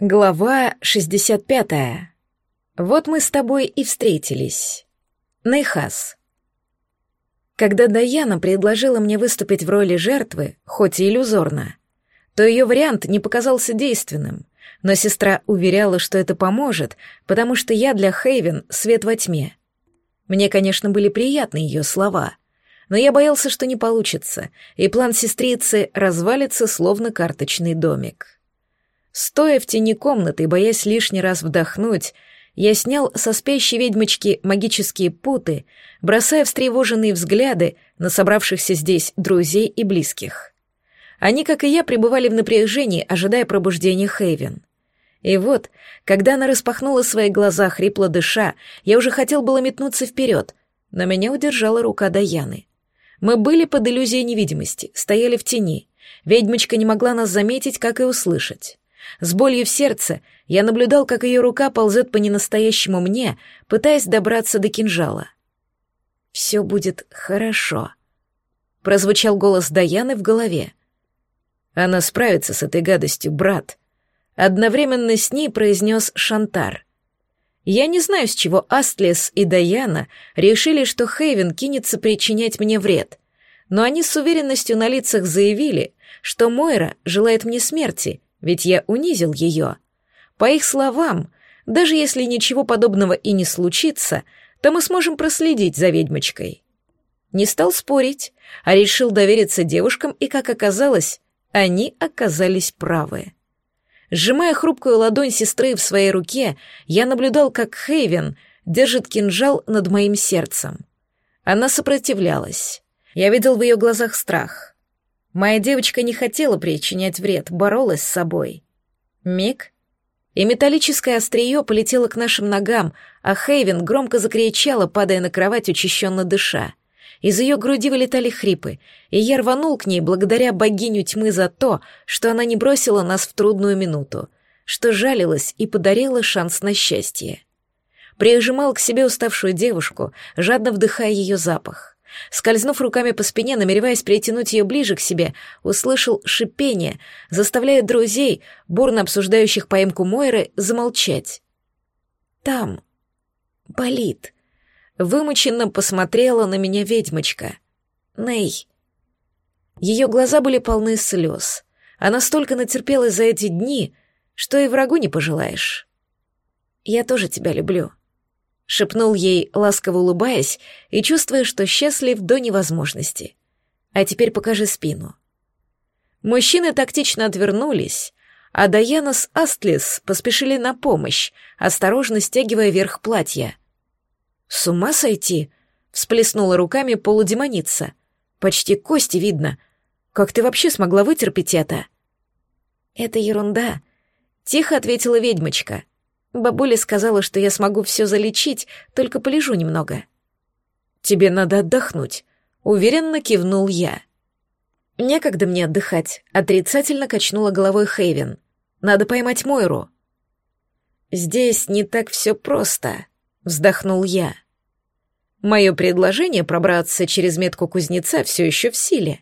Глава 65. Вот мы с тобой и встретились. Нейхас. Когда Даяна предложила мне выступить в роли жертвы, хоть и иллюзорно, то ее вариант не показался действенным, но сестра уверяла, что это поможет, потому что я для Хейвен свет во тьме. Мне, конечно, были приятны ее слова, но я боялся, что не получится, и план сестрицы развалится, словно карточный домик. Стоя в тени комнаты боясь лишний раз вдохнуть, я снял со спящей ведьмочки магические путы, бросая встревоженные взгляды на собравшихся здесь друзей и близких. Они, как и я, пребывали в напряжении, ожидая пробуждения Хейвен. И вот, когда она распахнула свои глаза, хрипло дыша, я уже хотел было метнуться вперед, но меня удержала рука Даяны. Мы были под иллюзией невидимости, стояли в тени. Ведьмочка не могла нас заметить, как и услышать. С болью в сердце я наблюдал, как ее рука ползет по ненастоящему мне, пытаясь добраться до кинжала. «Все будет хорошо», — прозвучал голос Даяны в голове. «Она справится с этой гадостью, брат», — одновременно с ней произнес Шантар. Я не знаю, с чего Астлес и Даяна решили, что Хейвен кинется причинять мне вред, но они с уверенностью на лицах заявили, что Мойра желает мне смерти ведь я унизил ее. По их словам, даже если ничего подобного и не случится, то мы сможем проследить за ведьмочкой. Не стал спорить, а решил довериться девушкам, и, как оказалось, они оказались правы. Сжимая хрупкую ладонь сестры в своей руке, я наблюдал, как Хейвен держит кинжал над моим сердцем. Она сопротивлялась. Я видел в ее глазах страх. Моя девочка не хотела причинять вред, боролась с собой. Миг, и металлическое острие полетело к нашим ногам, а Хейвен громко закричала, падая на кровать, учащенно дыша. Из ее груди вылетали хрипы, и я рванул к ней благодаря богиню тьмы за то, что она не бросила нас в трудную минуту, что жалилась и подарила шанс на счастье. Прижимал к себе уставшую девушку, жадно вдыхая ее запах. Скользнув руками по спине, намереваясь притянуть ее ближе к себе, услышал шипение, заставляя друзей, бурно обсуждающих поимку Мойры, замолчать. «Там. Болит». Вымученно посмотрела на меня ведьмочка. «Ней». Ее глаза были полны слез. Она столько натерпелась за эти дни, что и врагу не пожелаешь. «Я тоже тебя люблю», — шепнул ей, ласково улыбаясь и чувствуя, что счастлив до невозможности. «А теперь покажи спину». Мужчины тактично отвернулись, а Даяна с Астлис поспешили на помощь, осторожно стягивая верх платья. «С ума сойти!» — всплеснула руками полудемоница. «Почти кости видно. Как ты вообще смогла вытерпеть это?» «Это ерунда», — тихо ответила ведьмочка. Бабуля сказала, что я смогу все залечить, только полежу немного. Тебе надо отдохнуть, уверенно кивнул я. Некогда мне отдыхать, отрицательно качнула головой Хейвен. Надо поймать Мойру. Здесь не так все просто, вздохнул я. Мое предложение пробраться через метку кузнеца все еще в силе,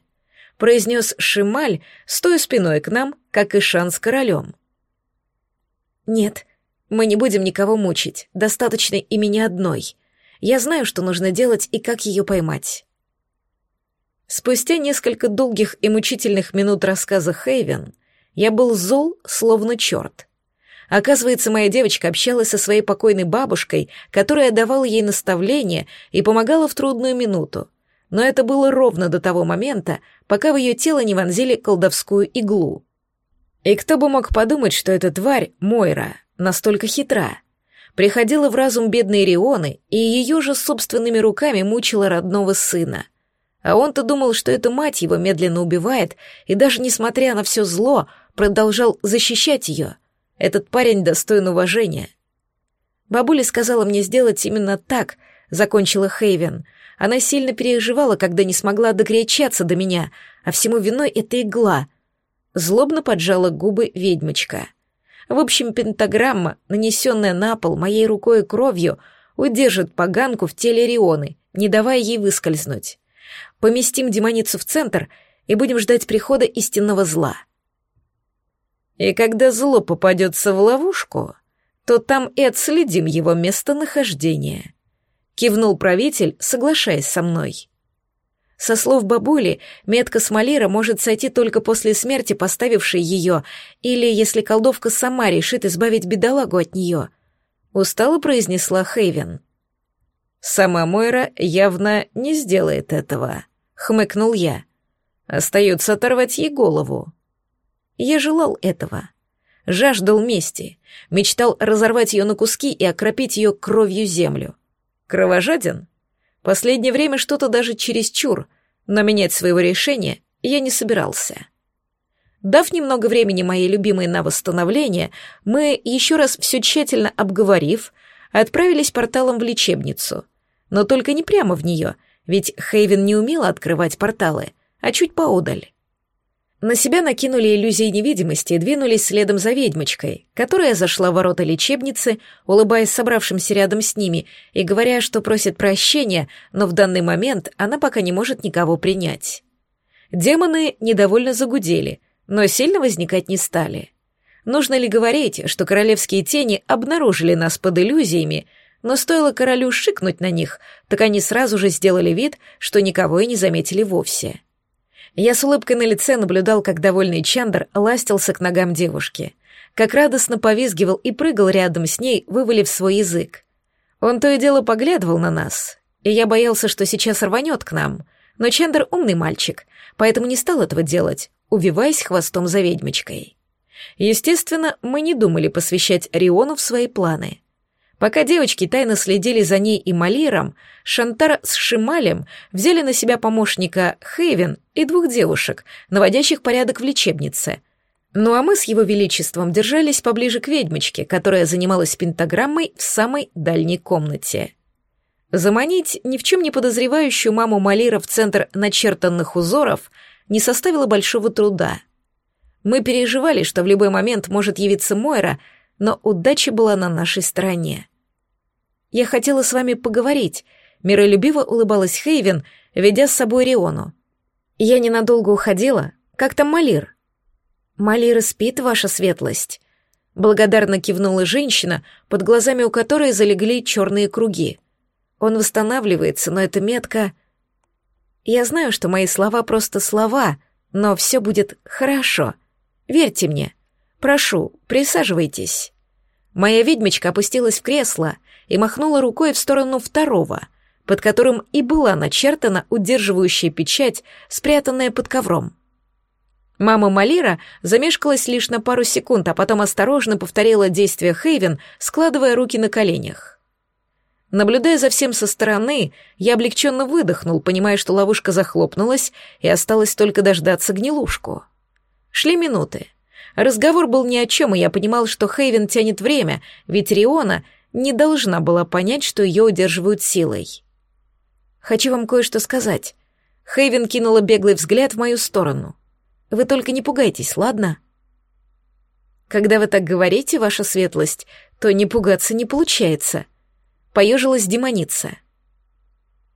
произнес Шималь, стоя спиной к нам, как и шан с королем. Нет, мы не будем никого мучить, достаточно и меня одной. Я знаю, что нужно делать и как ее поймать. Спустя несколько долгих и мучительных минут рассказа Хейвен, я был зол, словно черт. Оказывается, моя девочка общалась со своей покойной бабушкой, которая давала ей наставления и помогала в трудную минуту. Но это было ровно до того момента, пока в ее тело не вонзили колдовскую иглу. И кто бы мог подумать, что эта тварь — Мойра настолько хитра. Приходила в разум бедной Рионы и ее же собственными руками мучила родного сына. А он-то думал, что эта мать его медленно убивает, и даже несмотря на все зло, продолжал защищать ее. Этот парень достоин уважения. Бабуля сказала мне сделать именно так, закончила Хейвен. Она сильно переживала, когда не смогла докричаться до меня, а всему виной эта игла. Злобно поджала губы ведьмочка. В общем, пентаграмма, нанесенная на пол моей рукой и кровью, удержит поганку в теле Рионы, не давая ей выскользнуть. Поместим демоницу в центр и будем ждать прихода истинного зла. И когда зло попадется в ловушку, то там и отследим его местонахождение. Кивнул правитель, соглашаясь со мной. Со слов бабули, метка Смолира может сойти только после смерти поставившей ее, или если колдовка сама решит избавить бедолагу от нее. Устало произнесла Хейвен. Сама Мойра явно не сделает этого, хмыкнул я. Остается оторвать ей голову. Я желал этого. Жаждал мести, мечтал разорвать ее на куски и окропить ее кровью землю. Кровожаден? Последнее время что-то даже чересчур, но менять своего решения я не собирался. Дав немного времени моей любимой на восстановление, мы, еще раз все тщательно обговорив, отправились порталом в лечебницу. Но только не прямо в нее, ведь Хейвен не умела открывать порталы, а чуть поодаль. На себя накинули иллюзии невидимости и двинулись следом за ведьмочкой, которая зашла в ворота лечебницы, улыбаясь собравшимся рядом с ними и говоря, что просит прощения, но в данный момент она пока не может никого принять. Демоны недовольно загудели, но сильно возникать не стали. Нужно ли говорить, что королевские тени обнаружили нас под иллюзиями, но стоило королю шикнуть на них, так они сразу же сделали вид, что никого и не заметили вовсе. Я с улыбкой на лице наблюдал, как довольный Чандр ластился к ногам девушки, как радостно повизгивал и прыгал рядом с ней, вывалив свой язык. Он то и дело поглядывал на нас, и я боялся, что сейчас рванет к нам, но Чандр умный мальчик, поэтому не стал этого делать, увиваясь хвостом за ведьмочкой. Естественно, мы не думали посвящать Риону в свои планы. Пока девочки тайно следили за ней и Малиром, Шантар с Шималем взяли на себя помощника Хейвен и двух девушек, наводящих порядок в лечебнице. Ну а мы с его величеством держались поближе к ведьмочке, которая занималась пентаграммой в самой дальней комнате. Заманить ни в чем не подозревающую маму Малира в центр начертанных узоров не составило большого труда. Мы переживали, что в любой момент может явиться Мойра, но удача была на нашей стороне. Я хотела с вами поговорить», — миролюбиво улыбалась Хейвен, ведя с собой Риону. «Я ненадолго уходила. Как там Малир?» «Малир спит, ваша светлость», — благодарно кивнула женщина, под глазами у которой залегли черные круги. «Он восстанавливается, но эта метка...» «Я знаю, что мои слова просто слова, но все будет хорошо. Верьте мне. Прошу, присаживайтесь». Моя ведьмочка опустилась в кресло и махнула рукой в сторону второго, под которым и была начертана удерживающая печать, спрятанная под ковром. Мама Малира замешкалась лишь на пару секунд, а потом осторожно повторила действия Хейвен, складывая руки на коленях. Наблюдая за всем со стороны, я облегченно выдохнул, понимая, что ловушка захлопнулась, и осталось только дождаться гнилушку. Шли минуты. Разговор был ни о чем, и я понимал, что Хейвен тянет время, ведь Риона не должна была понять, что ее удерживают силой. «Хочу вам кое-что сказать». Хейвен кинула беглый взгляд в мою сторону. «Вы только не пугайтесь, ладно?» «Когда вы так говорите, ваша светлость, то не пугаться не получается», — поежилась демоница.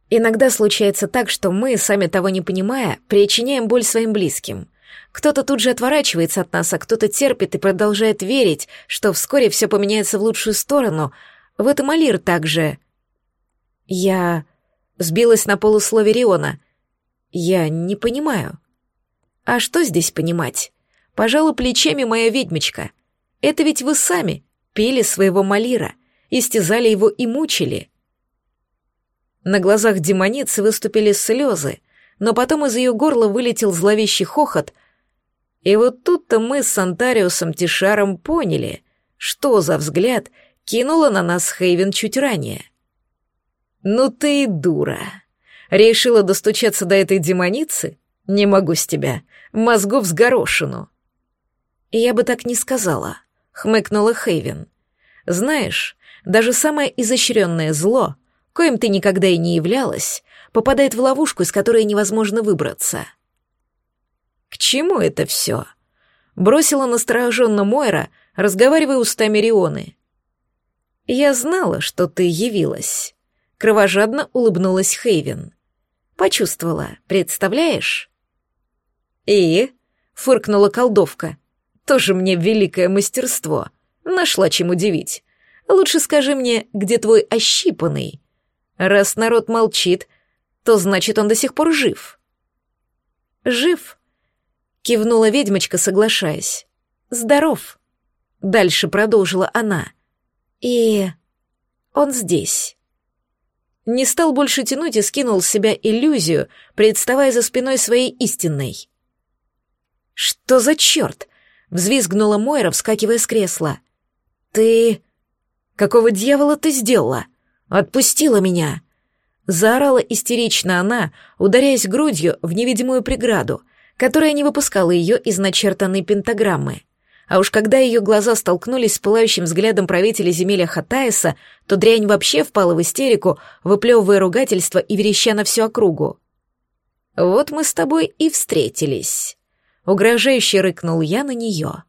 «Иногда случается так, что мы, сами того не понимая, причиняем боль своим близким. Кто-то тут же отворачивается от нас, а кто-то терпит и продолжает верить, что вскоре все поменяется в лучшую сторону. В этом Алир также... Я... Сбилась на полуслове Риона. Я не понимаю. А что здесь понимать? Пожалуй, плечами моя ведьмочка. Это ведь вы сами пили своего Малира, истязали его и мучили. На глазах демоницы выступили слезы, но потом из ее горла вылетел зловещий хохот — и вот тут-то мы с Антариусом Тишаром поняли, что за взгляд кинула на нас Хейвен чуть ранее. «Ну ты и дура!» Решила достучаться до этой демоницы? Не могу с тебя. Мозгов с. Я бы так не сказала, хмыкнула Хейвен. Знаешь, даже самое изощренное зло, коим ты никогда и не являлась, попадает в ловушку, из которой невозможно выбраться. «К чему это все?» Бросила настороженно Мойра, разговаривая устами Рионы. «Я знала, что ты явилась», — кровожадно улыбнулась Хейвен. «Почувствовала, представляешь?» «И?» — фыркнула колдовка. Тоже мне великое мастерство. Нашла чем удивить. Лучше скажи мне, где твой ощипанный? Раз народ молчит, то значит, он до сих пор жив. Жив? Кивнула ведьмочка, соглашаясь. Здоров. Дальше продолжила она. И он здесь. Не стал больше тянуть и скинул с себя иллюзию, представая за спиной своей истинной. «Что за черт?» — взвизгнула Мойра, вскакивая с кресла. «Ты... Какого дьявола ты сделала? Отпустила меня!» Заорала истерично она, ударяясь грудью в невидимую преграду, которая не выпускала ее из начертанной пентаграммы. А уж когда ее глаза столкнулись с пылающим взглядом правителя земеля Хатаеса, то дрянь вообще впала в истерику, выплевывая ругательство и вереща на всю округу. «Вот мы с тобой и встретились», — угрожающе рыкнул я на нее.